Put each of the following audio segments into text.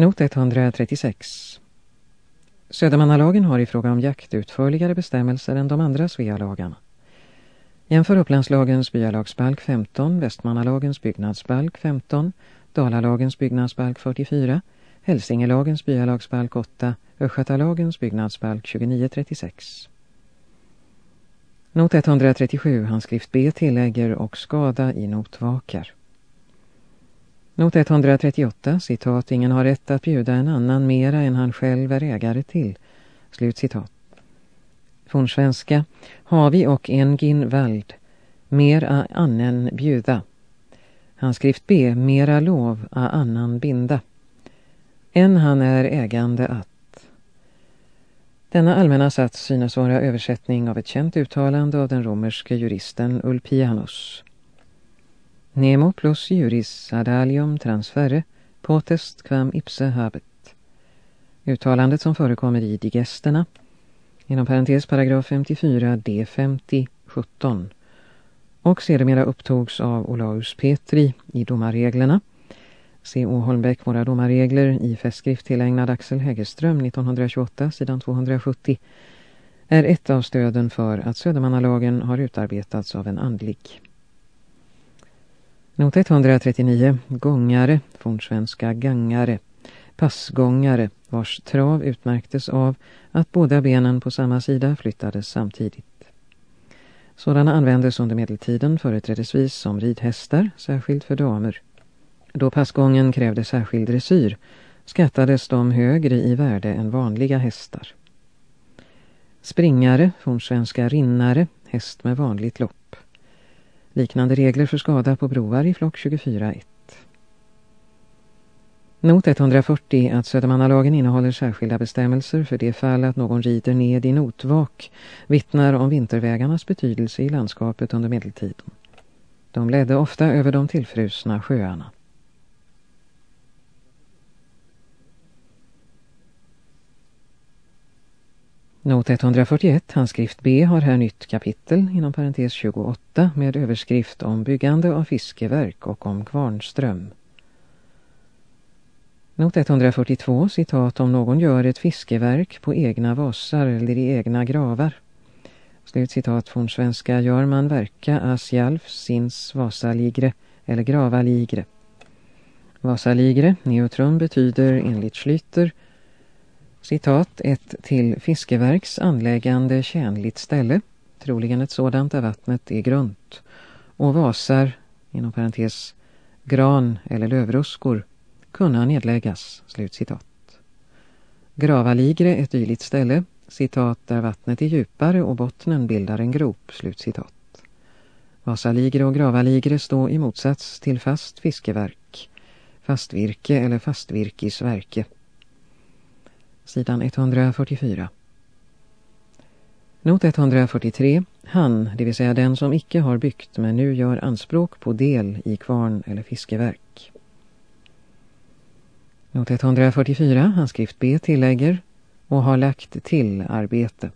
Not 136 Södermannalagen har i fråga om jakt utförligare bestämmelser än de andra Svealagarna. Jämför Upplandslagens byalagsbalk 15, Västmannalagens byggnadsbalk 15, Dalalagens byggnadsbalk 44, Hälsingelagens byalagsbalk 8, Östgötalagens byggnadsbalk 2936. Not 137, handskrift B tillägger och skada i notvakar. Not 138, citat, ingen har rätt att bjuda en annan mera än han själv är ägare till. Slut citat. Fornsvenska, havi och engin vald, mer a annen bjuda. Handskrift B, mera lov a annan binda. En han är ägande att. Denna allmänna sats synes vara översättning av ett känt uttalande av den romerske juristen Ulpianus. Nemo plus juris ad alium transferre potest quam ipse habet. Uttalandet som förekommer i digesterna, inom parentes paragraf 54 D50 17 och sedermera upptogs av Olaus Petri i domarreglerna. C.O. Holmbeck, Våra domarregler i festskrift tillägnad Axel Hägerström 1928, sidan 270 är ett av stöden för att Södermannalagen har utarbetats av en andlig. Not 139. Gångare, fornsvenska gangare, passgångare, vars trav utmärktes av att båda benen på samma sida flyttades samtidigt. Sådana användes under medeltiden företrädesvis som ridhästar, särskilt för damer. Då passgången krävde särskild dressyr skattades de högre i värde än vanliga hästar. Springare, fornsvenska rinnare, häst med vanligt lopp. Liknande regler för skada på broar i flock 24.1. Not 140 att Södermannalagen innehåller särskilda bestämmelser för det fall att någon rider ned i notvak vittnar om vintervägarnas betydelse i landskapet under medeltiden. De ledde ofta över de tillfrusna sjöarna. Not 141, handskrift B, har här nytt kapitel inom parentes 28 med överskrift om byggande av fiskeverk och om Kvarnström. Not 142, citat om någon gör ett fiskeverk på egna vasar eller i egna gravar. Slut citat från svenska gör man verka Asjalf sins vasaligre eller gravaligre. Vasaligre, neutrum, betyder enligt Schlyter Citat, ett till fiskeverks anläggande tjänligt ställe, troligen ett sådant där vattnet är grunt, och vasar, inom parentes, gran eller lövruskor, kunna nedläggas, slut citat. Gravaligre ett dyligt ställe, citat, där vattnet är djupare och bottnen bildar en grop, slut citat. Vasaligre och gravaligre står i motsats till fast fiskeverk, fastvirke eller fastvirkisverke sidan 144. Not 143. Han, det vill säga den som icke har byggt men nu gör anspråk på del i kvarn eller fiskeverk. Not 144, handskrift B tillägger och har lagt till arbete.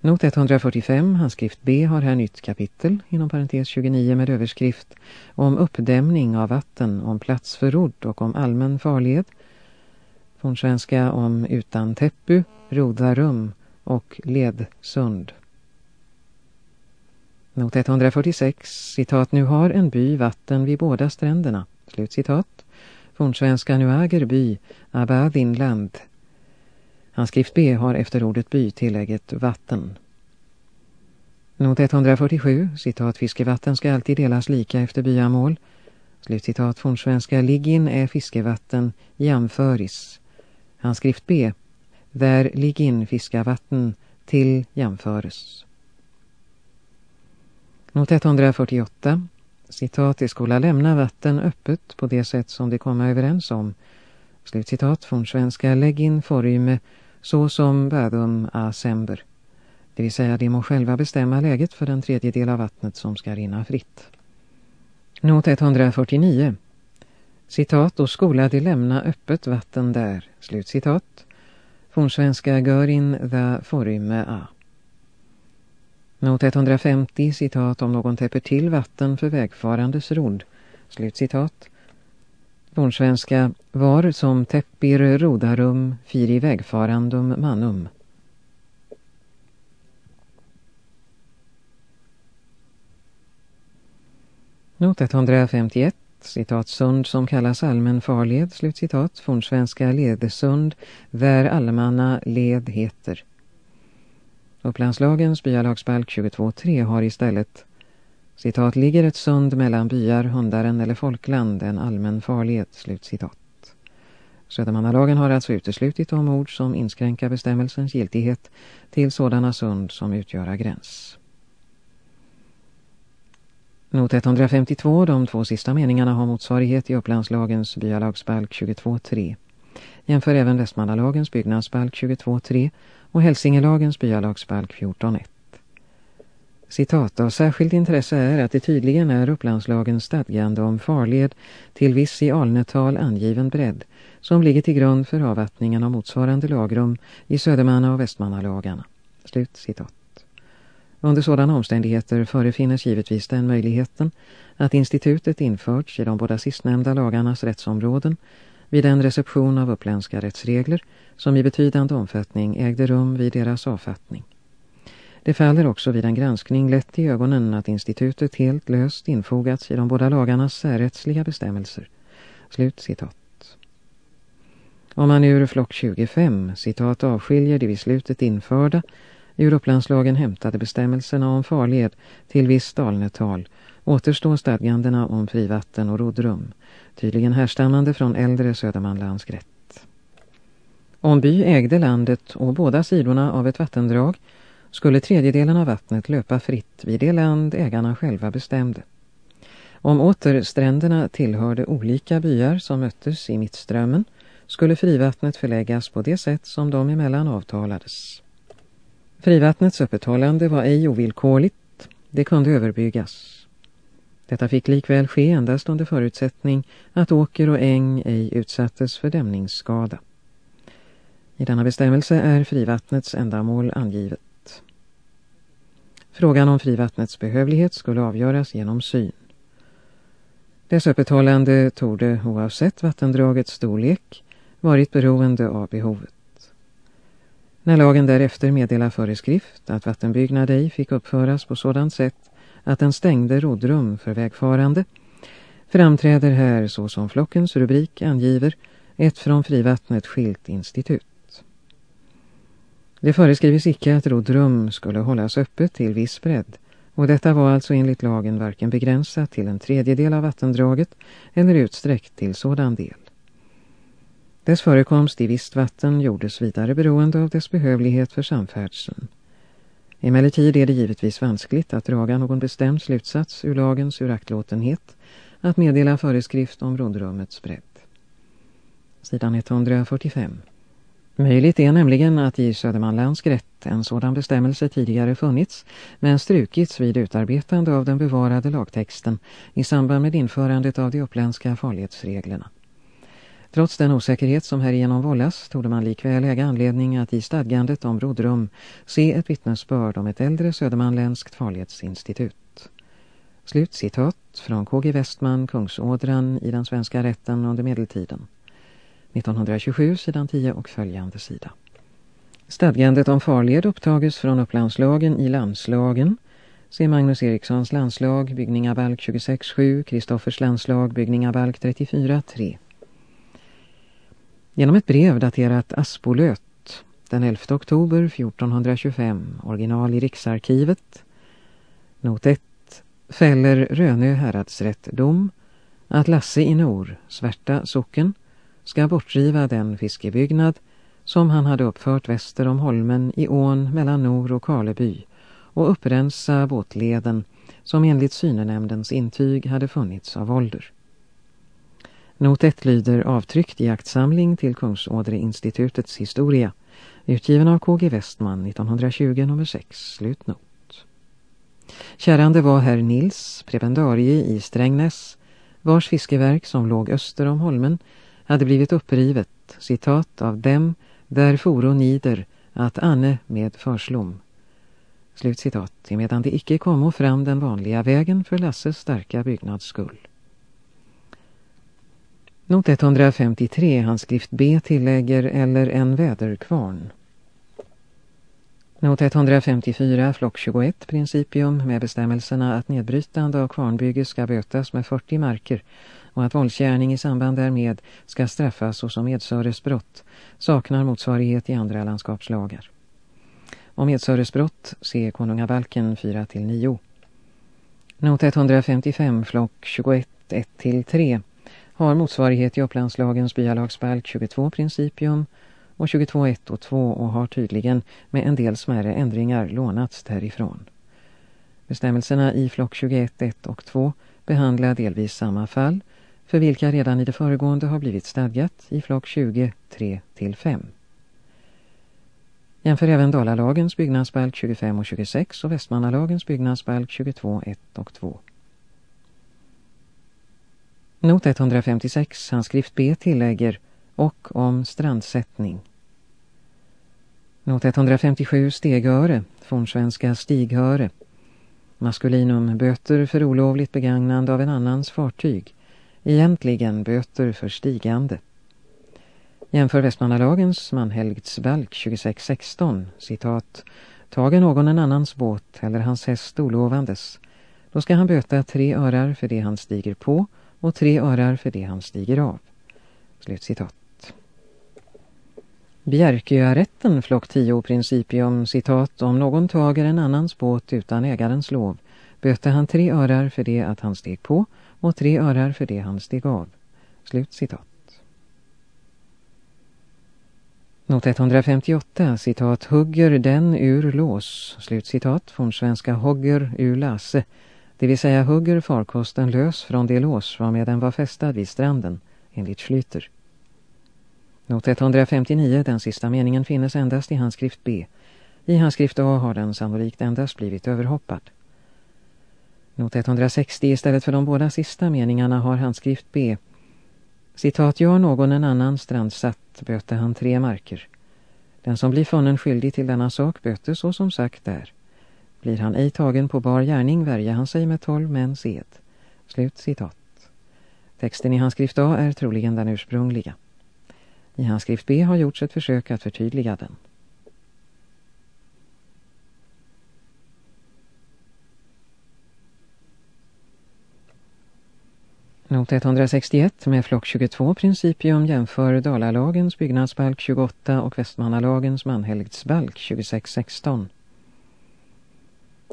Not 145, handskrift B har här nytt kapitel inom parentes 29 med överskrift om uppdämning av vatten, om plats för rodd och om allmän farled fornsvenska om utan täppu, rodarum och ledsund. Not 146, citat, nu har en by vatten vid båda stränderna, slut citat. Fornsvenska nu äger by, Abadinland. Handskrift B har efter ordet by tillägget vatten. Not 147, citat, fiskevatten ska alltid delas lika efter byamål. Slutcitat fornsvenska Liggin är fiskevatten jämföris. Handskrift B. Där ligin fiskavatten till jämföres. Not 148. Citat, De skola lämna vatten öppet på det sätt som de kommer överens om. Slutcitat från svenska lägg in foryme så som vädum asember. Det vill säga de må själva bestämma läget för den tredjedel av vattnet som ska rinna fritt. Not 149. Citat, och skola de lämna öppet vatten där. Slut citat. Fornsvenska Görin the Foryme A. Not 150, citat, om någon täpper till vatten för vägfarandes rodd. Slut citat. Fornsvenska var som täppir rodarum firi vägfarandum manum. Not 151, citat sund som kallas allmän farled, slutcitat, fornsvenska ledesund, där allmänna led heter. Upplandslagens byalagsbalk 22.3 har istället citat ligger ett sund mellan byar, hundaren eller folkland, en allmän farled, slutcitat. Södermannalagen har alltså uteslutit de ord som inskränker bestämmelsens giltighet till sådana sund som utgör gräns. Not 152, de två sista meningarna har motsvarighet i Upplandslagens byalagsbalk 22.3. Jämför även Västmannalagens byggnadsbalk 22.3 och Hälsingelagens byalagsbalk 14.1. Citat av särskilt intresse är att det tydligen är Upplandslagens stadgande om farled till viss i alnetal angiven bredd som ligger till grund för avvattningen av motsvarande lagrum i Södermanna- och Västmannalagarna. Slut citat. Under sådana omständigheter förefinnes givetvis den möjligheten att institutet införts i de båda sistnämnda lagarnas rättsområden vid en reception av uppländska rättsregler som i betydande omfattning ägde rum vid deras avfattning. Det faller också vid en granskning lätt i ögonen att institutet helt löst infogats i de båda lagarnas särrättsliga bestämmelser. Slut citat. Om man ur flock 25, citat, avskiljer de vid slutet införda, Europlandslagen upplandslagen hämtade bestämmelserna om farled till viss dalnetal, återstår stadgandena om frivatten och rodrum, tydligen härstammande från äldre Södermanlands rätt. Om by ägde landet och båda sidorna av ett vattendrag skulle tredjedelen av vattnet löpa fritt vid det land ägarna själva bestämde. Om åter stränderna tillhörde olika byar som möttes i mittströmmen skulle frivattnet förläggas på det sätt som de emellan avtalades. Frivattnets öppethållande var ej ovillkorligt, det kunde överbyggas. Detta fick likväl ske endast under förutsättning att åker och äng ej utsattes för dämningsskada. I denna bestämmelse är frivattnets ändamål angivet. Frågan om frivattnets behövlighet skulle avgöras genom syn. Dess öppethållande torde oavsett vattendragets storlek varit beroende av behovet. När lagen därefter meddelar föreskrift att vattenbyggnad ej fick uppföras på sådant sätt att den stängde rodrum för vägfarande framträder här så som flockens rubrik angiver ett från frivattnet skilt institut. Det föreskrivs icke att rodrum skulle hållas öppet till viss bredd och detta var alltså enligt lagen varken begränsat till en tredjedel av vattendraget eller utsträckt till sådan del. Dess förekomst i visst vatten gjordes vidare beroende av dess behövlighet för samfärdseln. Emellertid är det givetvis vanskligt att draga någon bestämd slutsats ur lagens uraktlåtenhet att meddela föreskrift om rådrummets bredd. Sidan 145 Möjligt är nämligen att i Södermanlands rätt en sådan bestämmelse tidigare funnits men strukits vid utarbetande av den bevarade lagtexten i samband med införandet av de uppländska farlighetsreglerna. Trots den osäkerhet som härigenom vållas tog man likväl äga anledning att i stadgandet om rodrum se ett vittnesbörd om ett äldre södermanländskt farlighetsinstitut. Slut citat från KG Westman, Kungsådran i den svenska rätten under medeltiden. 1927 sidan 10 och följande sida. Stadgandet om farled upptages från upplandslagen i landslagen. Se Magnus Erikssons landslag, byggningabalk 26.7, Kristoffers landslag, byggningabalk 34.3. Genom ett brev daterat Aspolöt den 11 oktober 1425, original i Riksarkivet, not 1, fäller Rönö häradsrätt dom att Lasse i Nor, Svärta socken, ska bortriva den fiskebyggnad som han hade uppfört väster om holmen i ån mellan Nor och Karleby och upprensa båtleden som enligt synenämndens intyg hade funnits av ålder. Not 1 lyder avtryckt i aktsamling till Kungsådreinstitutets historia utgiven av KG Westman 1920 nummer 6, slutnot. Kärande var herr Nils, prebendarie i Strängnäs, vars fiskeverk som låg öster om holmen hade blivit upprivet, citat av dem, där foro nider, att Anne med förslom. Slutcitat, emedan det icke kommo fram den vanliga vägen för Lasses starka byggnadsskull. Not 153, handskrift B tillägger eller en väderkvarn. Not 154, flock 21, principium med bestämmelserna att nedbrytande av kvarnbygge ska bötas med 40 marker och att våldsgärning i samband därmed ska straffas såsom medsöresbrott saknar motsvarighet i andra landskapslagar. Om medsöresbrott se konungabalken 4-9. Not 155, flock 21, 1-3 har motsvarighet i Upplandslagens byalagsbalk 22 principium och 22.1 och 2 och har tydligen med en del smärre ändringar lånats därifrån. Bestämmelserna i flock 21.1 och 2 behandlar delvis samma fall för vilka redan i det föregående har blivit stadgat i flock 20, 3-5. Jämför även Dalalagens byggnadsbalk 25 och 26 och Västmanalagens byggnadsbalk 22, 1 och 2. Not 156, handskrift B tillägger och om strandsättning. Not 157 stegöre, fornsvenska stighöre. Maskulinum böter för olovligt begagnande av en annans fartyg. Egentligen böter för stigande. Jämför Västmanalagens manhelgdsbalk 2616, citat, Tager någon en annans båt eller hans häst olovandes, då ska han böta tre örar för det han stiger på och tre örar för det han stiger av. Slutcitat. Bjärköarätten flock 10 principium citat om någon tager en annans båt utan ägarens lov böter han tre örar för det att han steg på och tre örar för det han steg av. Slut citat. Not 158, citat, hugger den ur lås, slut citat, från svenska hogger ur lasse, det vill säga hugger farkosten lös från det lås varmed den var fästad vid stranden, enligt Schlyter. Not 159, den sista meningen finnes endast i handskrift B. I handskrift A har den sannolikt endast blivit överhoppad. Not 160 istället för de båda sista meningarna har handskrift B. Citat, gör någon en annan strandsatt böter han tre marker. Den som blir funnen skyldig till denna sak böter så som sagt där. Blir han ej tagen på bar gärning värjer han sig med tolv män sed. Slut citat. Texten i hans skrift A är troligen den ursprungliga. I hans skrift B har gjorts ett försök att förtydliga den. Not 161 med flock 22 principium jämför Dalalagens byggnadsbalk 28 och Västmanalagens manhelgdsbalk 2616.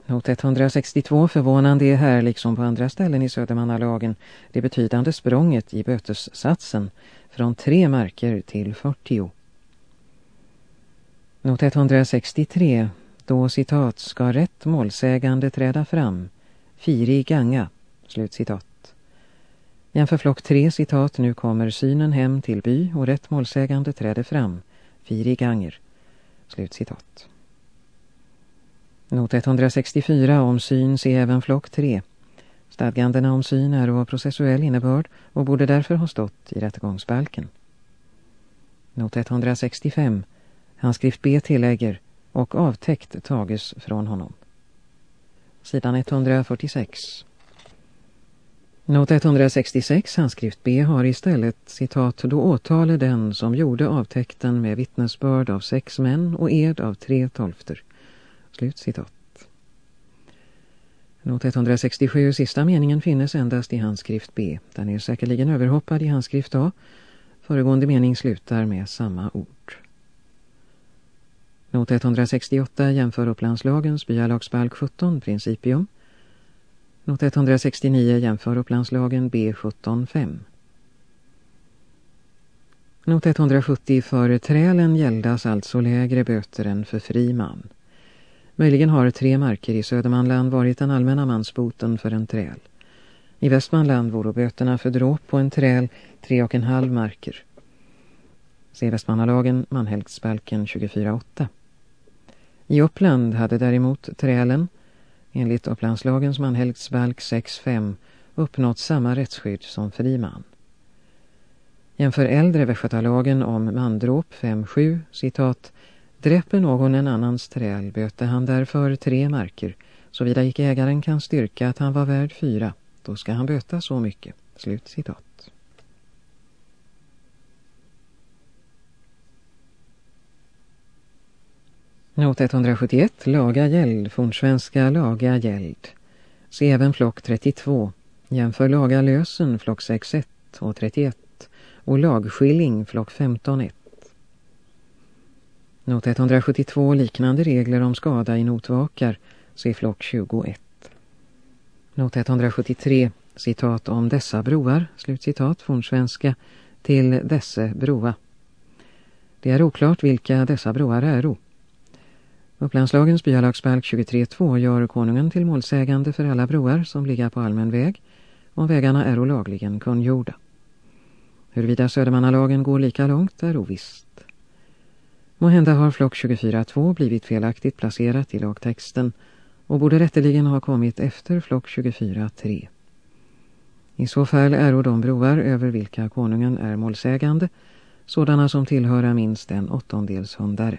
Not 162 förvånande är här liksom på andra ställen i Södermannalagen det betydande språnget i bötessatsen från tre marker till 40. Not 163 då citat ska rätt målsägande träda fram, firi ganga, slut citat. Jämför flock 3 citat nu kommer synen hem till by och rätt målsägande träder fram, firi ganger, slut citat. Not 164 om syn se även flock 3. Stadgandena om syn är av processuell innebörd och borde därför ha stått i rättegångsbalken. Not 165. Handskrift B tillägger och avtäckt tages från honom. Sidan 146. Not 166, handskrift B, har istället citat då åtale den som gjorde avtäckten med vittnesbörd av sex män och ed av tre tolfter. Slut citat. Not 167, sista meningen finnes endast i handskrift B. Den är säkerligen överhoppad i handskrift A. Föregående mening slutar med samma ord. Not 168 jämför Upplandslagens byalagsbalk 17 principium. Not 169 jämför Upplandslagen B17.5. Not 170 för trälen gäldas alltså lägre böter än för fri man. Möjligen har tre marker i Södermanland varit den allmänna mansboten för en träl. I Västmanland vore böterna för dråp på en träl tre och en halv marker. Se Västmanalagen, Manhelgsbalken 24.8. I Uppland hade däremot trälen, enligt Upplandslagens Manhelgsbalk 6.5, uppnått samma rättsskydd som friman. Jämför äldre Västgötalagen om mandråp 5.7, citat Dräpper någon en annans träl böter han därför tre marker. Såvida icke ägaren kan styrka att han var värd fyra, då ska han böta så mycket. Slut citat. Not 171, laga gäld, fornsvenska laga gäld. Se även flock 32, jämför laga lösen flock 61 och 31 och lagskilling flock 15.1. Not 172, liknande regler om skada i notvakar. Se flock 21. Not 173, citat om dessa broar, slutcitat, fornsvenska, till desse broa. Det är oklart vilka dessa broar är. Upplandslagens byalagsbalk 23.2 gör konungen till målsägande för alla broar som ligger på allmän väg om vägarna är olagligen kungjorda. Huruvida Södermannalagen går lika långt är ovisst. Måhända har flock 24.2 blivit felaktigt placerat i lagtexten och borde rätteligen ha kommit efter flock 24.3. I så fall är de broar över vilka konungen är målsägande sådana som tillhör minst en åttondels hundare.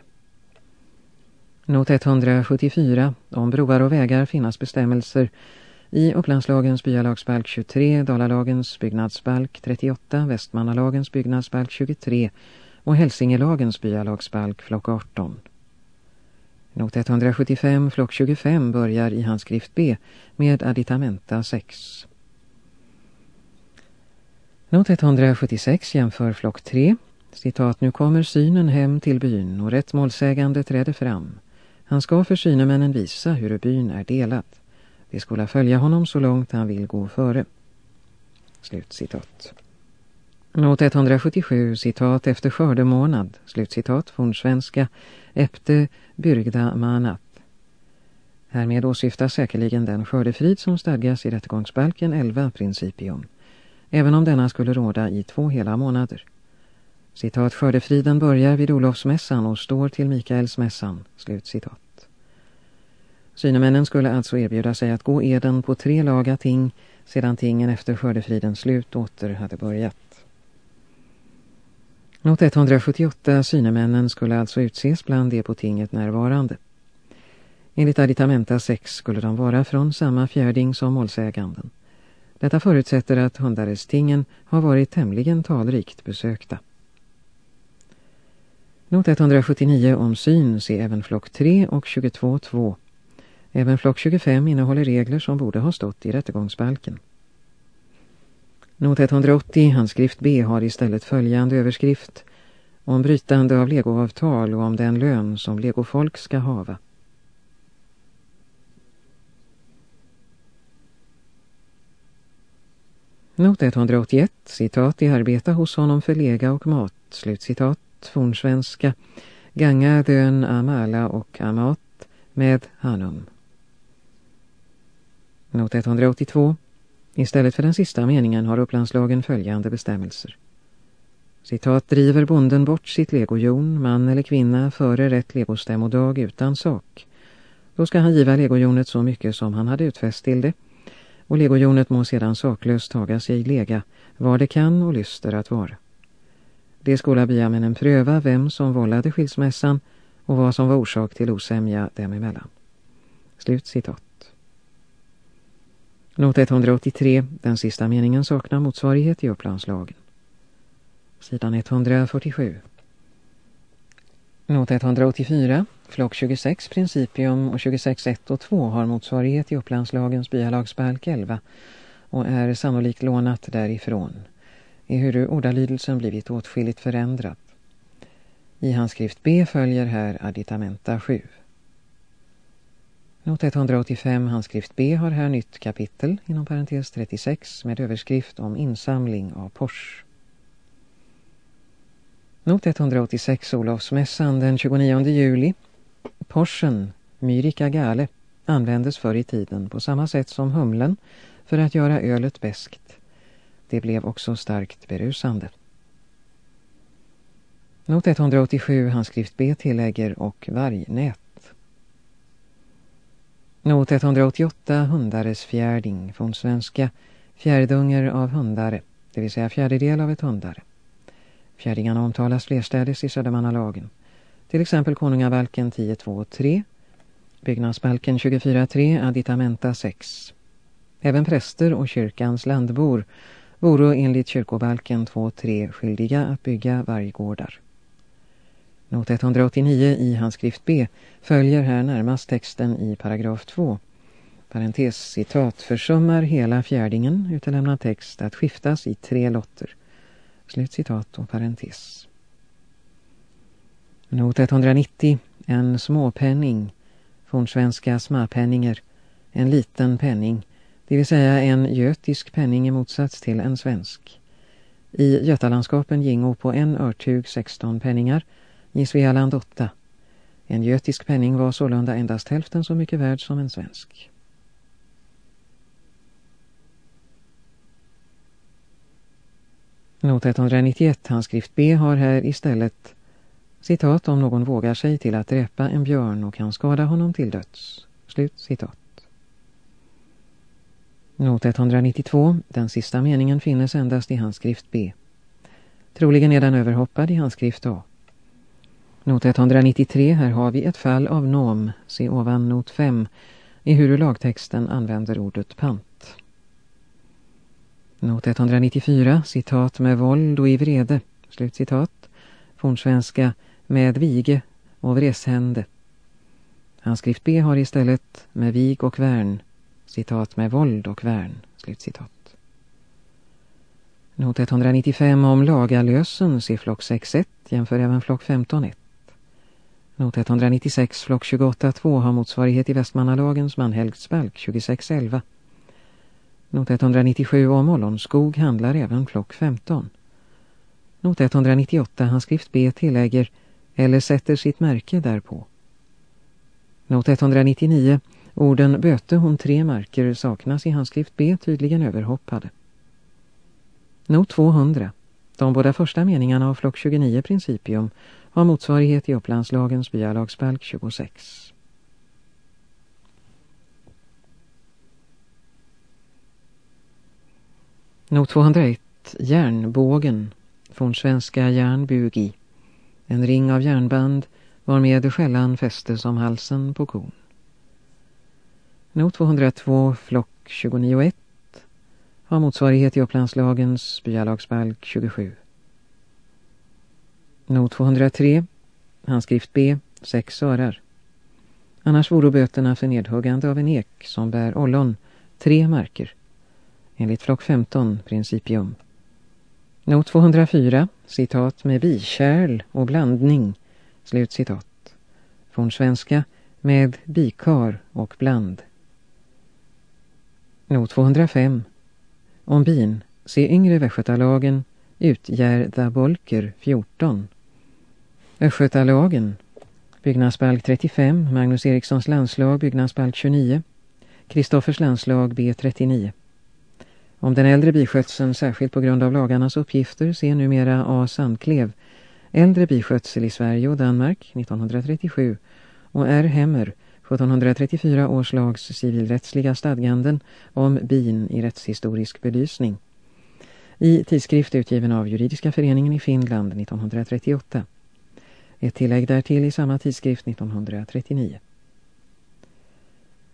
Not 174. Om broar och vägar finnas bestämmelser i Upplandslagens byalagsbalk 23, Dalalagens byggnadsbalk 38, Västmannalagens byggnadsbalk 23 och Hälsingelagens byalagsbalk flock 18. Not 175, flock 25 börjar i handskrift B med additamenta 6. Not 176 jämför flock 3. Citat, nu kommer synen hem till byn och rätt målsägande träder fram. Han ska för synemännen visa hur byn är delat. De skola följa honom så långt han vill gå före. Slut citat. Not 177, citat efter skördemånad, slutcitat, fornsvenska, efter byrgda manat. Härmed åsyftas säkerligen den skördefrid som stadgas i rättegångsbalken 11 principium, även om denna skulle råda i två hela månader. Citat, skördefriden börjar vid Olofsmässan och står till Mikaelsmässan, slutcitat. Synemännen skulle alltså erbjuda sig att gå eden på tre laga ting sedan tingen efter skördefridens slut åter hade börjat. Not 178 synemännen skulle alltså utses bland de på tinget närvarande. Enligt additamenta 6 skulle de vara från samma fjärding som målsäganden. Detta förutsätter att hundarestingen har varit tämligen talrikt besökta. Not 179 om syn se även flock 3 och 22.2. Även flock 25 innehåller regler som borde ha stått i rättegångsbalken. Not 180, handskrift B, har istället följande överskrift om brytande av legoavtal och om den lön som legofolk ska hava. Not 181, citat i arbeta hos honom för lega och mat, slutcitat, fornsvenska, ganga dön amala och amat med hanum. Not 182. Istället för den sista meningen har upplandslagen följande bestämmelser. Citat driver bonden bort sitt legojon, man eller kvinna, före rätt legostämmodag utan sak. Då ska han giva legojonet så mycket som han hade utfäst till det. Och legojonet må sedan saklöst taga sig lega, var det kan och lyster att vara. Det skola byamännen pröva vem som vållade skilsmässan och vad som var orsak till osämja dem emellan. Slut citat. Not 183, den sista meningen saknar motsvarighet i upplandslagen. Sidan 147. Not 184, flock 26 principium och 26.1 och 2 har motsvarighet i upplandslagens byalagsbalk 11 och är sannolikt lånat därifrån. Ehuru ordalydelsen blivit åtskilligt förändrad. I handskrift B följer här additamenta 7. Not 185 handskrift B har här nytt kapitel inom parentes 36 med överskrift om insamling av Pors. Not 186 Olofsmässan den 29 juli. Porschen, Myrika gale, användes förr i tiden på samma sätt som humlen för att göra ölet bäskt. Det blev också starkt berusande. Not 187 handskrift B tillägger och vargnät. Not 188 hundares fjärding från svenska fjärdunger av hundare, det vill säga fjärdedel av ett hundare. Fjärdingarna omtalas flerstädes i Södermannalagen. Till exempel Konungavalken 10.2.3, Byggnadsbalken 24.3, Additamenta 6. Även präster och kyrkans landbor vore enligt kyrkobalken 2.3 skyldiga att bygga varggårdar. Not 189 i handskrift B följer här närmast texten i paragraf 2. Parentes citat försummar hela fjärdingen utelämnad text att skiftas i tre lotter. Slut citat och parentes. Not 190 en småpenning fornsvenska småpenninger en liten penning det vill säga en götisk penning i motsats till en svensk. I Götalandskapen gingo på en örtug 16 penningar, i Svealand 8. En götisk penning var sålunda endast hälften så mycket värd som en svensk. Not 191, handskrift B, har här istället citat om någon vågar sig till att dräpa en björn och kan skada honom till döds. Slut citat. Not 192, den sista meningen finnes endast i handskrift B. Troligen är den överhoppad i handskrift A. Not 193, här har vi ett fall av nom, se ovan not 5, i hur lagtexten använder ordet pant. Not 194, citat med våld och i vrede, slut citat, fornsvenska med vige och vreshände. Handskrift B har istället med vig och värn, citat med våld och värn, slutcitat. Not 195 om lagalösen, se flock 6.1, jämför även flock 15.1. Not 196 flock 28.2 har motsvarighet i Västmannalagens manhelgtsbalk 26.11. Not 197 om Ollonskog handlar även flock 15. Not 198 handskrift B tillägger eller sätter sitt märke därpå. Not 199 Orden böte hon tre marker saknas i handskrift B tydligen överhoppade. Not 200. De båda första meningarna av flock 29 principium har motsvarighet i Upplandslagens byalagsbalk 26. Not 201. Järnbågen. Från svenska järnbugi. En ring av järnband varmed skällan fästes om halsen på kon. Not 202 flock 29.1 har motsvarighet i Upplandslagens byalagsbalk 27. Not 203, handskrift B, sex örar. Annars vore böterna för nedhuggande av en ek som bär ollon tre marker. Enligt flock 15, principium. Not 204, citat med bikärl och blandning, slut citat. Från svenska med bikar och bland. Not 205. Om bin, se yngre västgötalagen, utgärda bolker 14. Östgötalagen, byggnadsbalk 35, Magnus Erikssons landslag, byggnadsbalk 29. Kristoffers landslag B39. Om den äldre biskötseln, särskilt på grund av lagarnas uppgifter, ser numera A. Sandklev, äldre biskötsel i Sverige och Danmark 1937 och R. Hemmer, 1734 års lags civilrättsliga stadganden om bin i rättshistorisk belysning. I tidskrift utgiven av Juridiska föreningen i Finland 1938. Ett tillägg därtill i samma tidskrift 1939.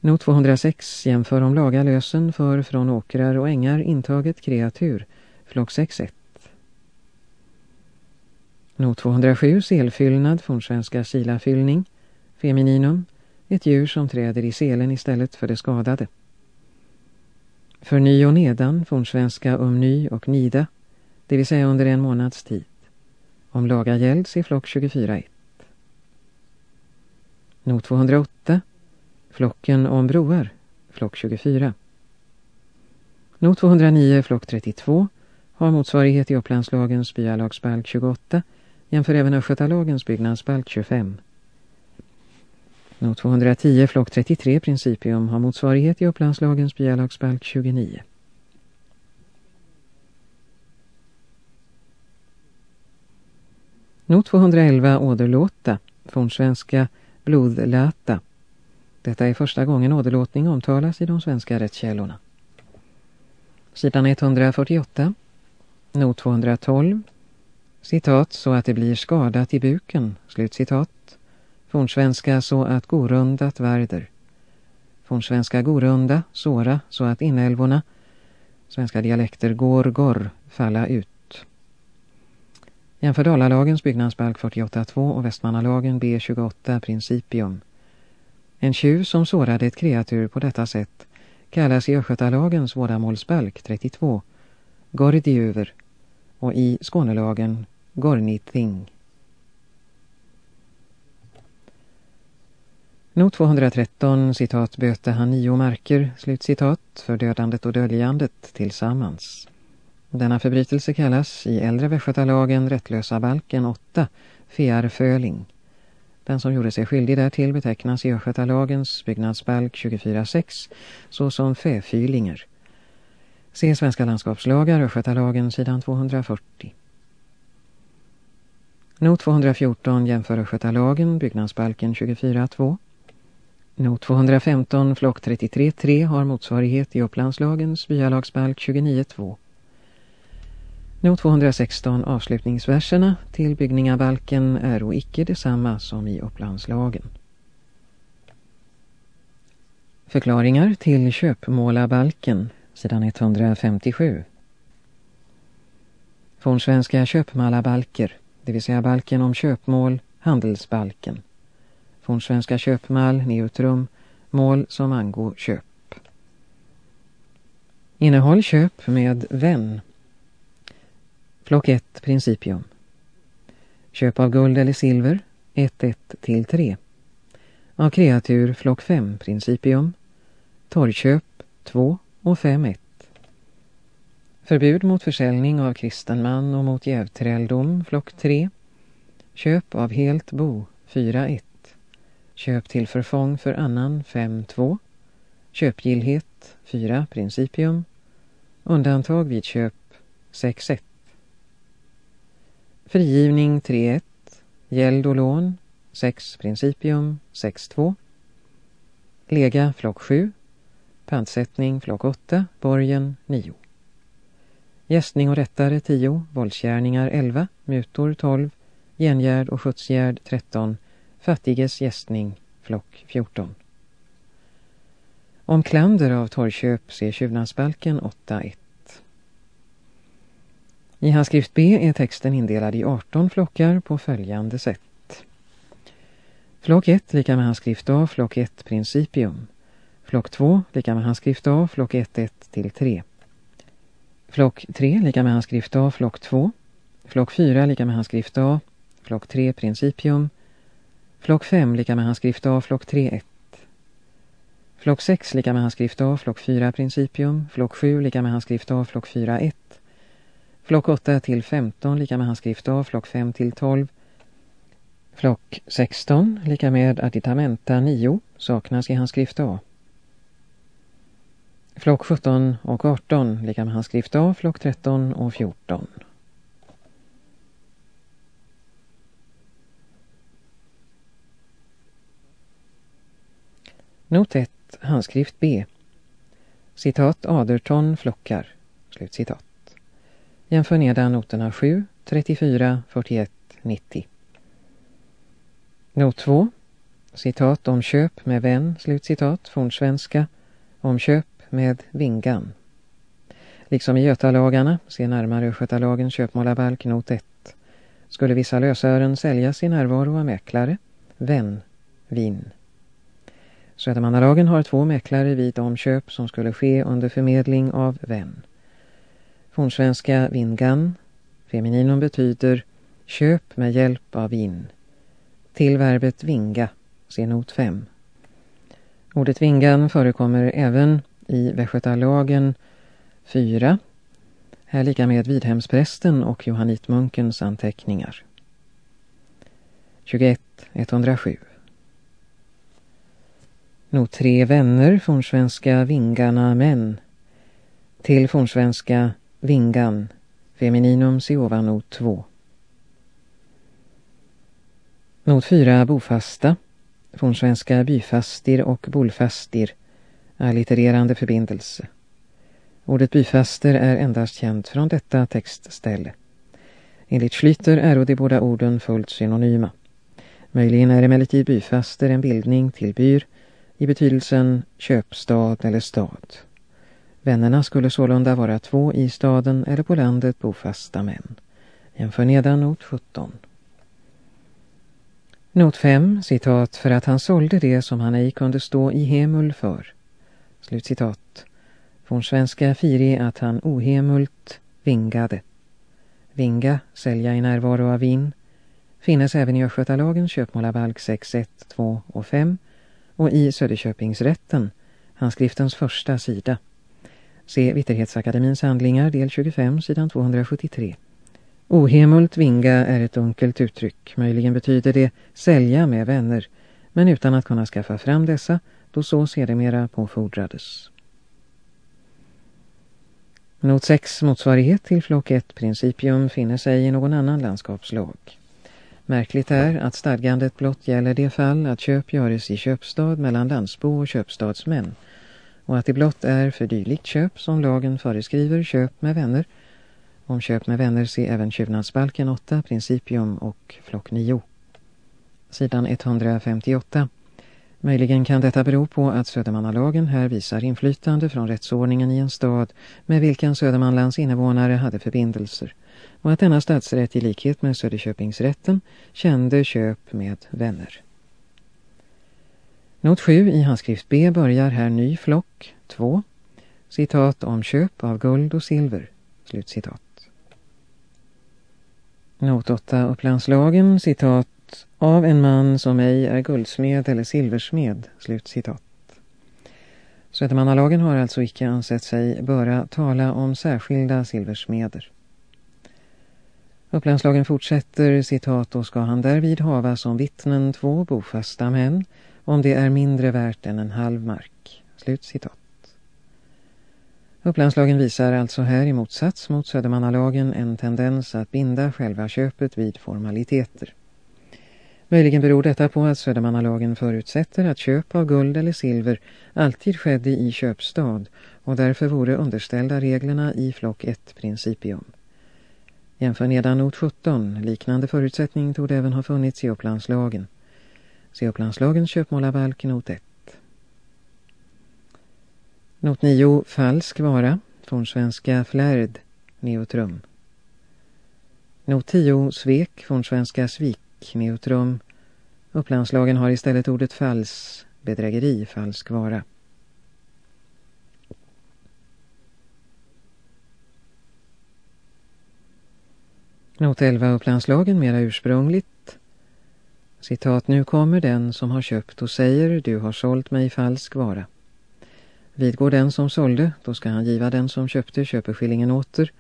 Not 206 jämför om laga lösen för från åkrar och ängar intaget kreatur, flock 6.1. Not 207 selfyllnad från svenska silafyllning, femininum, ett djur som träder i selen istället för det skadade. För ny och nedan fornsvenska svenska umny och nida, det vill säga under en månads tid. Om laga gälds i flock 24.1. Not 208. Flocken om broar, flock 24. Not 209, flock 32, har motsvarighet i Upplandslagens byalagsbalk 28, jämför även Östgötalagens byggnadsbalk 25. Not 210 flock 33 principium har motsvarighet i Upplandslagens byalagsbalk 29. Not 211 åderlåta, fornsvenska blodläta. Detta är första gången åderlåtning omtalas i de svenska rättskällorna. Sidan 148, not 212, citat så att det blir skadat i buken, slutcitat. Fornsvenska så att gorundat värder. Fornsvenska gorunda, såra, så att inälvorna, svenska dialekter går, gorr, falla ut. Jämför Dalalagens byggnadsbalk 48.2 och Västmanalagen B28 Principium. En tjuv som sårade ett kreatur på detta sätt kallas i Östgötalagens vårdamålsbalk 32 Gordiuver och i Skånelagen Gornithing. Not 213, citat, böte han nio marker, slutcitat, för dödandet och döljandet tillsammans. Denna förbrytelse kallas i äldre västgötalagen rättlösa balken 8, fearföling. Den som gjorde sig skyldig därtill betecknas i Östgötalagens byggnadsbalk 24.6 såsom fäfylinger. Se Svenska landskapslagar, Östgötalagen, sidan 240. Not 214 jämför Östgötalagen, byggnadsbalken 24.2. Not 215, flock 33.3 har motsvarighet i Upplandslagens byalagsbalk 29.2. Not 216 avslutningsverserna till byggningabalken är och icke detsamma som i Upplandslagen. Förklaringar till köpmålabalken, sidan 157. Fornsvenska Köpmallabalker, det vill säga balken om köpmål, handelsbalken. Fornsvenska Köpmall, neutrum, mål som angår köp. Innehåll köp med vän. Flock 1, principium. Köp av guld eller silver, 1-1 till 3. Av kreatur, flock 5, principium. Torrköp, 2 och 5-1. Förbud mot försäljning av kristen man och mot jävträldom, flock 3. Köp av helt bo, 4-1. Köp till förfång för annan 5-2. Köpgillhet 4 principium. Undantag vid köp 6-1. Frigivning 3.1 Gäld och lån 6 principium 6.2 Lega flock 7. Pantsättning flock 8. Borgen 9. Gästning och rättare 10. Våldsgärningar 11. Mutor 12. Gengärd och skjutsgärd 13. Fattiges gästning, flock 14. Om klander av torrköp ser tjuvnadsbalken 8.1. I handskrift B är texten indelad i 18 flockar på följande sätt. Flock 1 lika med handskrift A, flock 1 principium. Flock 2 lika med handskrift A, flock 1 1 till 3. Flock 3 lika med handskrift A, flock 2. Flock 4 lika med handskrift A, flock 3 principium. Flock 5 lika med handskrift A, flock 3, 1. Flock 6 lika med handskrift A, flock 4 principium. Flock 7 lika med handskrift A, flock 4, 1. Flock 8 till 15 lika med handskrift A, flock 5 till 12. Flock 16 lika med additamenta 9 saknas i handskrift A. Flock 17 och 18 lika med handskrift A, flock 13 och 14. Not 1, handskrift B. Citat Aderton flockar. Slut citat. Jämför nedan noterna 7, 34, 41, 90. Not 2. Citat om köp med vän, slutcitat, fornsvenska, om köp med vingan. Liksom i Götalagarna, se närmare Skötalagen köpmålarbalk not 1. Skulle vissa lösören säljas i närvaro av mäklare, vän, vin. Södermannalagen har två mäklare vid omköp som skulle ske under förmedling av vän. Fornsvenska vingan, femininum betyder köp med hjälp av vin. Till verbet vinga, se not 5. Ordet vingan förekommer även i Västgötalagen 4, här lika med Vidhemsprästen och Johannitmunkens anteckningar. 21, 107. Not tre vänner fornsvenska vingarna män. Till fornsvenska vingan, femininum se not 2. Not 4, bofasta, fornsvenska byfastir och bolfastir, allittererande förbindelse. Ordet byfaster är endast känt från detta textställe. Enligt Schlyter är de båda orden fullt synonyma. Möjligen är emellertid byfaster en bildning till byr i betydelsen köpstad eller stad. Vännerna skulle sålunda vara två i staden eller på landet bofasta män. Jämför nedan not 17. Not 5, citat, för att han sålde det som han ej kunde stå i hemul för. Slutcitat. Från svenska firi att han ohemult vingade. Vinga, sälja i närvaro av vin, finnes även i Östgötalagen köpmålarbalk 6, 1, 2 och 5 och i Söderköpingsrätten, handskriftens första sida. Se Vitterhetsakademins handlingar, del 25, sidan 273. Ohemult vinga är ett unkelt uttryck. Möjligen betyder det sälja med vänner, men utan att kunna skaffa fram dessa, då så sedermera påfordrades. Not 6 motsvarighet till flock 1 principium finner sig i någon annan landskapslag. Märkligt är att stadgandet blott gäller det fall att köp göres i köpstad mellan landsbo och köpstadsmän och att det blott är för dylikt köp som lagen föreskriver köp med vänner. Om köp med vänner se även tjuvnadsbalken 8, principium och flock 9. Sidan 158. Möjligen kan detta bero på att Södermannalagen här visar inflytande från rättsordningen i en stad med vilken Södermanlands invånare hade förbindelser och att denna stadsrätt i likhet med Söderköpingsrätten kände köp med vänner. Not 7 i handskrift B börjar här ny flock 2. Citat om köp av guld och silver. Slutcitat. Not 8 Upplandslagen citat av en man som ej är guldsmed eller silversmed. Slutcitat. Södermannalagen har alltså icke ansett sig böra tala om särskilda silversmeder. Upplandslagen fortsätter citat och ska han därvid hava som vittnen två bofasta män om det är mindre värt än en halv mark. Slut citat. Upplandslagen visar alltså här i motsats mot Södermannalagen en tendens att binda själva köpet vid formaliteter. Möjligen beror detta på att Södermannalagen förutsätter att köp av guld eller silver alltid skedde i köpstad och därför vore underställda reglerna i flock 1 principium. Jämför nedan not 17. Liknande förutsättning tog även ha funnits i Upplandslagen. Se Upplandslagens köpmålarbalk not 1. Not 9. Falsk vara. Från svenska flärd. Neutrum. Not 10. Svek. Från svenska svik. Neutrum. Upplandslagen har istället ordet fals. Bedrägeri. Falsk vara. Not 11 Upplandslagen mera ursprungligt. Citat, nu kommer den som har köpt och säger, du har sålt mig falsk vara. Vidgår den som sålde, då ska han giva den som köpte köpeskillingen åter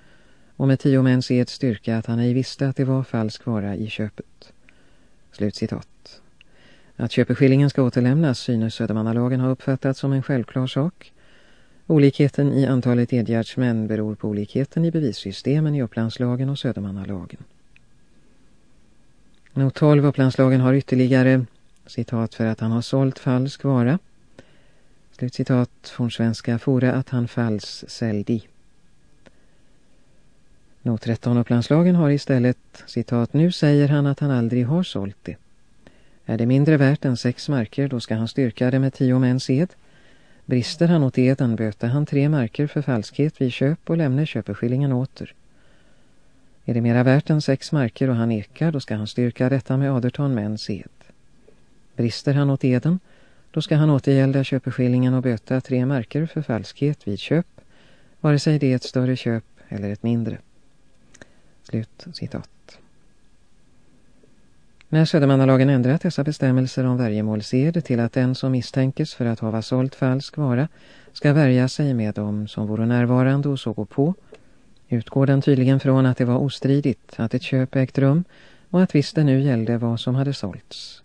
och med tio mäns ed styrka att han ej visste att det var falsk vara i köpet. Slutcitat. Att köpeskillingen ska återlämnas synes Södermannalagen ha uppfattat som en självklar sak. Olikheten i antalet edgärdsmän beror på olikheten i bevissystemen i Upplandslagen och Södermannalagen. Not 12 Upplandslagen har ytterligare citat för att han har sålt falsk vara. Slutcitat från svenska fora att han fals säldi. Not 13 Upplandslagen har istället citat nu säger han att han aldrig har sålt det. Är det mindre värt än sex marker då ska han styrka det med tio mäns ed. Brister han åt eden böter han tre marker för falskhet vid köp och lämnar köpeskillingen åter. Är det mera värt än sex marker och han nekar, då ska han styrka detta med aderton mäns ed. Brister han åt eden, då ska han återgälda köpeskillingen och böta tre marker för falskhet vid köp, vare sig det är ett större köp eller ett mindre. Slut citat. När Södermannalagen ändrat dessa bestämmelser om värjemålsed till att den som misstänkes för att ha sålt falsk vara ska värja sig med dem som vore närvarande och såg på, utgår den tydligen från att det var ostridigt att ett köp ägt rum och att visst det nu gällde vad som hade sålts.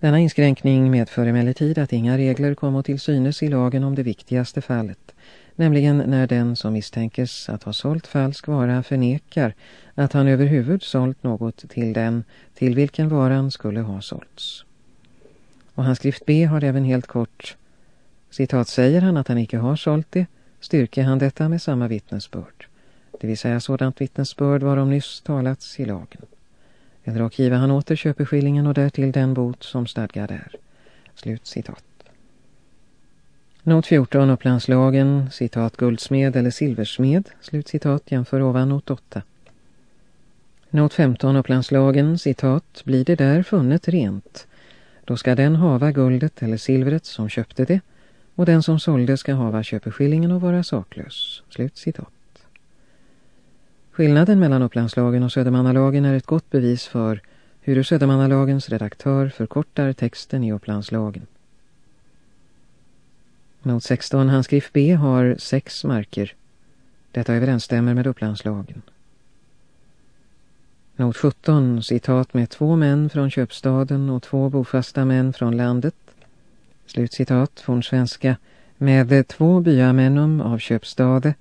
Denna inskränkning medför emellertid att inga regler kommer till synes i lagen om det viktigaste fallet, nämligen när den som misstänkes att ha sålt falsk vara förnekar att han överhuvud sålt något till den till vilken varan skulle ha sålts. Och hans skrift B har även helt kort citat säger han att han inte har sålt det styrker han detta med samma vittnesbörd, det vill säga sådant vittnesbörd varom nyss talats i lagen. Eller och giva han åter köpeskillingen och därtill den bot som stadgar där. Slut citat. Not 14 Upplandslagen, citat guldsmed eller silversmed, slut citat jämför ovan not 8. Not 15 Upplandslagen, citat, blir det där funnet rent. Då ska den hava guldet eller silvret som köpte det och den som sålde ska hava köpeskillingen och vara saklös. Slut citat. Skillnaden mellan Upplandslagen och Södermannalagen är ett gott bevis för hur Södermannalagens redaktör förkortar texten i Upplandslagen. Not 16 handskrift B har sex marker. Detta överensstämmer med Upplandslagen. Not 17, citat med två män från köpstaden och två bofasta män från landet. Slutcitat från svenska med eh, två byamännum av köpstade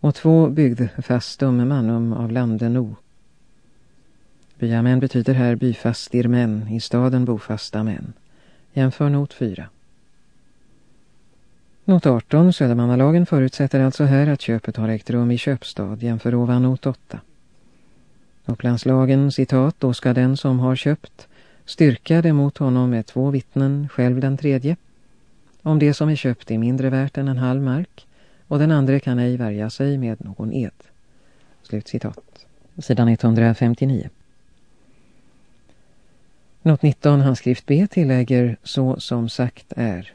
och två bygdfastum mannum av landeno. Byamän betyder här byfastir män, i staden bofasta män. Jämför not 4. Not 18, Södermannalagen förutsätter alltså här att köpet har ägt rum i köpstad, jämför ovan not 8. Upplandslagen, citat, då ska den som har köpt styrka det mot honom med två vittnen, själv den tredje. Om det som är köpt är mindre värt än en halv mark och den andra kan ej värja sig med någon ed. Slut citat. Sidan 159. Not 19 handskrift B tillägger så som sagt är.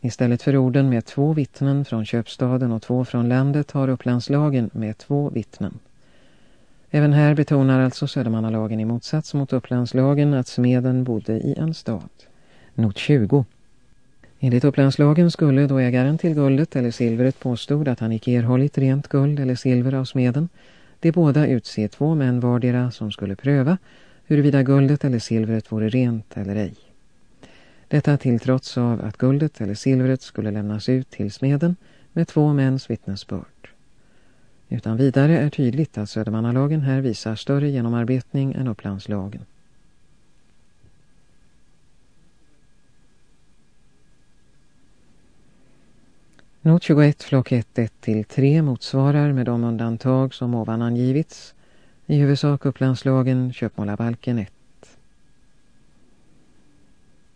Istället för orden med två vittnen från köpstaden och två från landet har Upplandslagen med två vittnen. Även här betonar alltså Södermannalagen i motsats mot Upplandslagen att smeden bodde i en stad. Not 20. Enligt Upplandslagen skulle då ägaren till guldet eller silvret påstod att han icke erhållit rent guld eller silver av smeden, de båda utse två män vardera som skulle pröva huruvida guldet eller silvret vore rent eller ej. Detta till trots av att guldet eller silvret skulle lämnas ut till smeden med två mäns vittnesbörd. Utan vidare är tydligt att Södermannalagen här visar större genomarbetning än Upplandslagen. Not 21 flock 1, 1-3 motsvarar med de undantag som ovan angivits i huvudsak Upplandslagen Köpmålarbalken 1.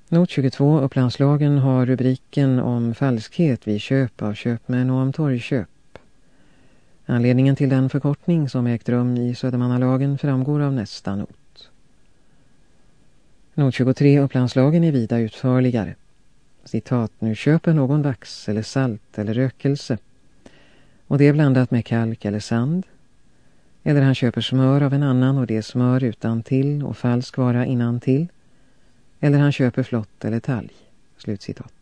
Not 22 Upplandslagen har rubriken om falskhet vid köp av köpmän och om torgköp. Anledningen till den förkortning som ägt rum i Södermannalagen framgår av nästa not. Not 23 Upplandslagen är vida utförligare. Citat, nu köper någon vax eller salt eller rökelse och det är blandat med kalk eller sand. Eller han köper smör av en annan och det är smör utan till och falsk vara innan till. Eller han köper flott eller talg. Slutcitat.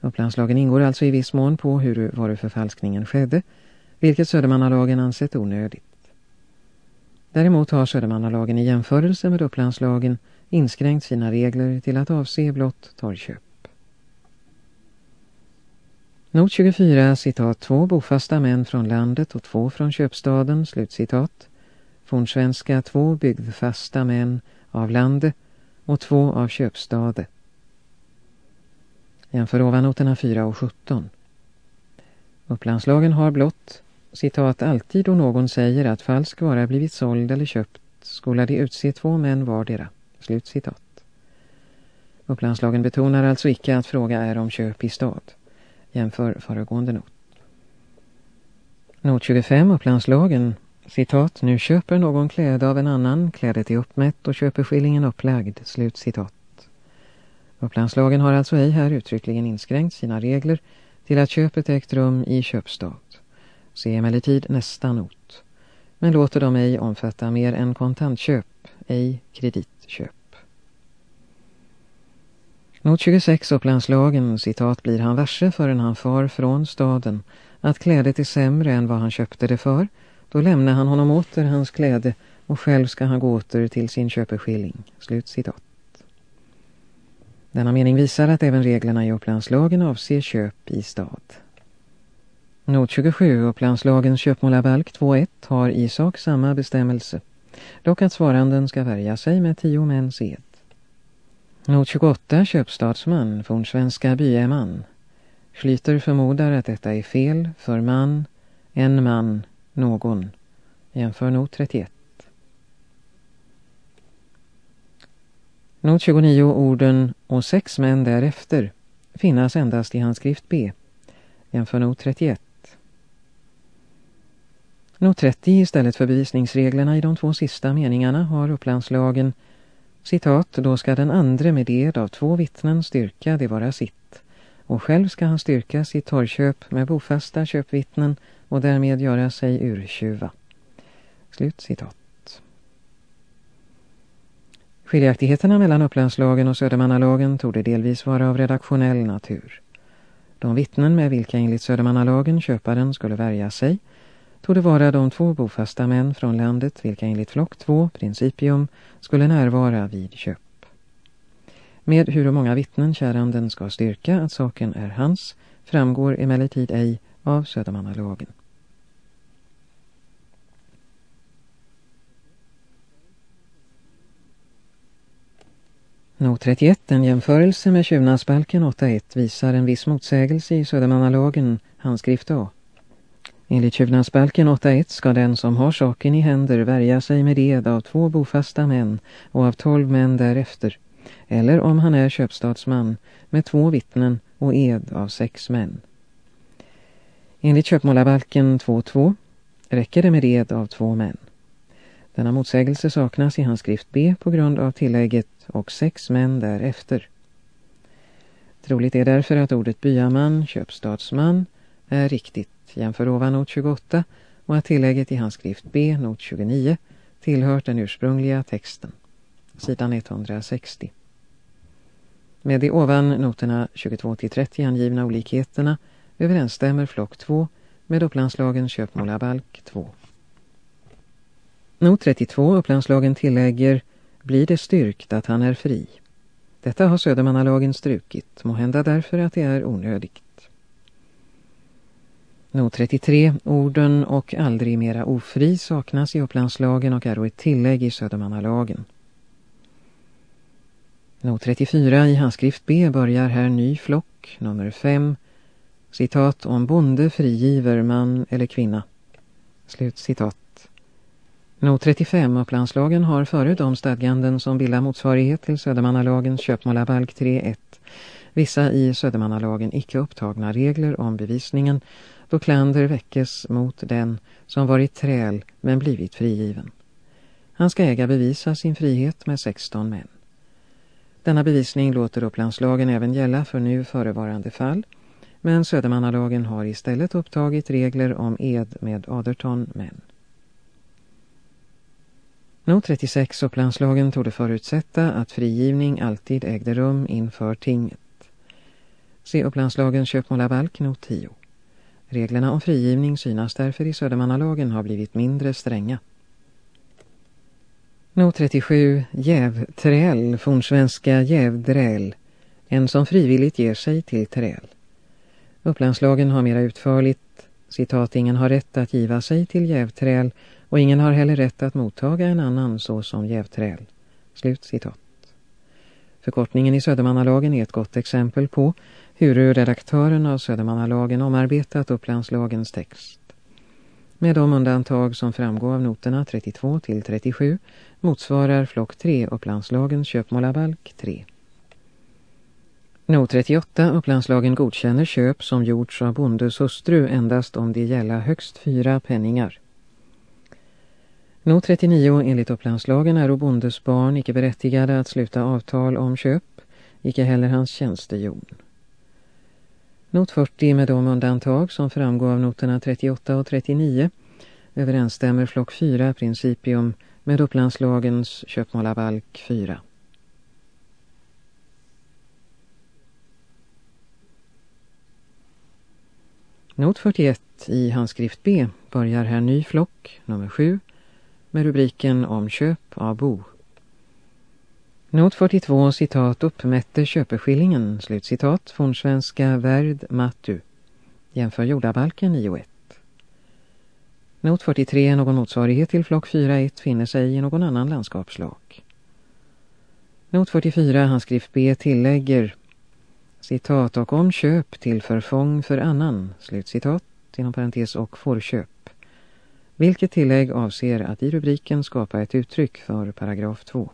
Upplandslagen ingår alltså i viss mån på hur varuförfalskningen skedde- vilket Södermannalagen ansett onödigt. Däremot har Södermannalagen i jämförelse med Upplandslagen inskränkt sina regler till att avse blott torrköp. Not 24, citat, två bofasta män från landet och två från köpstaden, slutcitat. Fornsvenska två byggfasta män av landet och två av köpstade. Jämför ovannoterna 4 och 17. Upplandslagen har blott citat, alltid då någon säger att falsk vara blivit såld eller köpt skola de utse två män vardera. Slut citat. Upplandslagen betonar alltså icke att fråga är om köp i stad. Jämför föregående not. Not 25 Upplandslagen citat, nu köper någon kläde av en annan, klädet är uppmätt och köper skillingen upplagd. Slut citat. Upplandslagen har alltså ej här uttryckligen inskränkt sina regler till att köpet ägt rum i köpstad. Se emellertid nästa not. Men låter de ej omfatta mer än kontantköp, ej kreditköp. Not 26 Upplandslagen, citat, blir han varse förrän han far från staden att klädet är sämre än vad han köpte det för. Då lämnar han honom åter hans kläde och själv ska han gå åter till sin köpeskilling. Slut citat. Denna mening visar att även reglerna i Upplandslagen avser köp i stad. Not 27 Upplandslagens köpmålarbalk 2.1 har i sak samma bestämmelse. Dock att svaranden ska värja sig med tio mäns ed. Not 28 Köpstadsman, fornsvenska byeman. Schlyter förmodar att detta är fel för man, en man, någon. Jämför not 31. Not 29 orden och sex män därefter finnas endast i handskrift B. Jämför not 31. Not 30 istället för bevisningsreglerna i de två sista meningarna har upplandslagen citat, då ska den andre med ed av två vittnen styrka det vara sitt och själv ska han styrka sitt torrköp med bofasta köpvittnen och därmed göra sig urtjuva. Slut citat. Skiljaktigheterna mellan Upplandslagen och Södermannalagen torde delvis vara av redaktionell natur. De vittnen med vilka enligt Södermannalagen köparen skulle värja sig torde vara de två bofasta män från landet vilka enligt flock 2, principium, skulle närvara vid köp. Med hur många vittnen käranden ska styrka att saken är hans framgår emellertid ej av Södermannalagen. Not 31, en jämförelse med tjuvnadsbalken 8.1 visar en viss motsägelse i Södermannalagen, handskrift A. Enligt tjuvnadsbalken 8.1 ska den som har saken i händer värja sig med ed av två bofasta män och av tolv män därefter, eller om han är köpstadsman med två vittnen och ed av sex män. Enligt köpmålarbalken 2.2 räcker det med ed av två män. Denna motsägelse saknas i hans skrift B på grund av tillägget och sex män därefter. Troligt är därför att ordet byaman, köpstadsman, är riktigt jämför ovan not 28 och att tillägget i hans skrift B, not 29, tillhört den ursprungliga texten. Sidan 160. Med de ovan noterna 22-30 angivna olikheterna överensstämmer flock 2 med Upplandslagens köpmålabalk 2. Not 32 Upplandslagen tillägger blir det styrkt att han är fri. Detta har Södermannalagen strukit, må hända därför att det är onödigt. Not 33, orden och aldrig mera ofri saknas i Upplandslagen och är ett tillägg i Södermannalagen. Not 34 i handskrift B börjar här ny flock, nummer 5, citat om bonde frigiver man eller kvinna. Slut citat. Not 35 Upplandslagen har före de stadganden som bildar motsvarighet till Södermannalagens Köpmålabalk 3.1 vissa i Södermannalagen icke upptagna regler om bevisningen då klander väckes mot den som varit träl men blivit frigiven. Han ska äga bevisa sin frihet med 16 män. Denna bevisning låter Upplandslagen även gälla för nu förevarande fall, men Södermannalagen har istället upptagit regler om ed med 18 män. Not 36 Upplandslagen torde förutsätta att frigivning alltid ägde rum inför tinget. Se upplandslagen Köpmålabalk not 10. Reglerna om frigivning synas därför i Södermannalagen har blivit mindre stränga. Not 37. Jävträl, fornsvenska jävdräl. En som frivilligt ger sig till träl. Upplandslagen har mera utförligt, citat, ingen har rätt att giva sig till jävträl och ingen har heller rätt att mottaga en annan så som jävträl. Slut citat. Förkortningen i Södermannalagen är ett gott exempel på hur redaktören av Södermannalagen omarbetat Upplandslagens text. Med de undantag som framgår av noterna 32 till 37 motsvarar flock 3 Upplandslagens köpmålarbalk 3. Not 38 Upplandslagen godkänner köp som gjorts av bondes hustru endast om det gäller högst fyra penningar. Not 39 enligt Upplandslagen är bondes barn icke berättigade att sluta avtal om köp, icke heller hans tjänstehjon. Not 40 med de undantag som framgår av noterna 38 och 39 överensstämmer flock 4 principium med Upplandslagens köpmålarbalk 4. Not 41 i handskrift B börjar här ny flock, nummer 7, med rubriken om köp av bo. Not 42, citat, uppmätte köpeskillingen, slutcitat, från svenska värd matu. Jämför jordabalken 9.1. Not 43, någon motsvarighet till flock 4.1 finner sig i någon annan landskapslag. Not 44, handskrift B tillägger citat och om köp till förfång för annan, slutcitat, inom parentes och förköp. Vilket tillägg avser att i rubriken skapa ett uttryck för paragraf 2.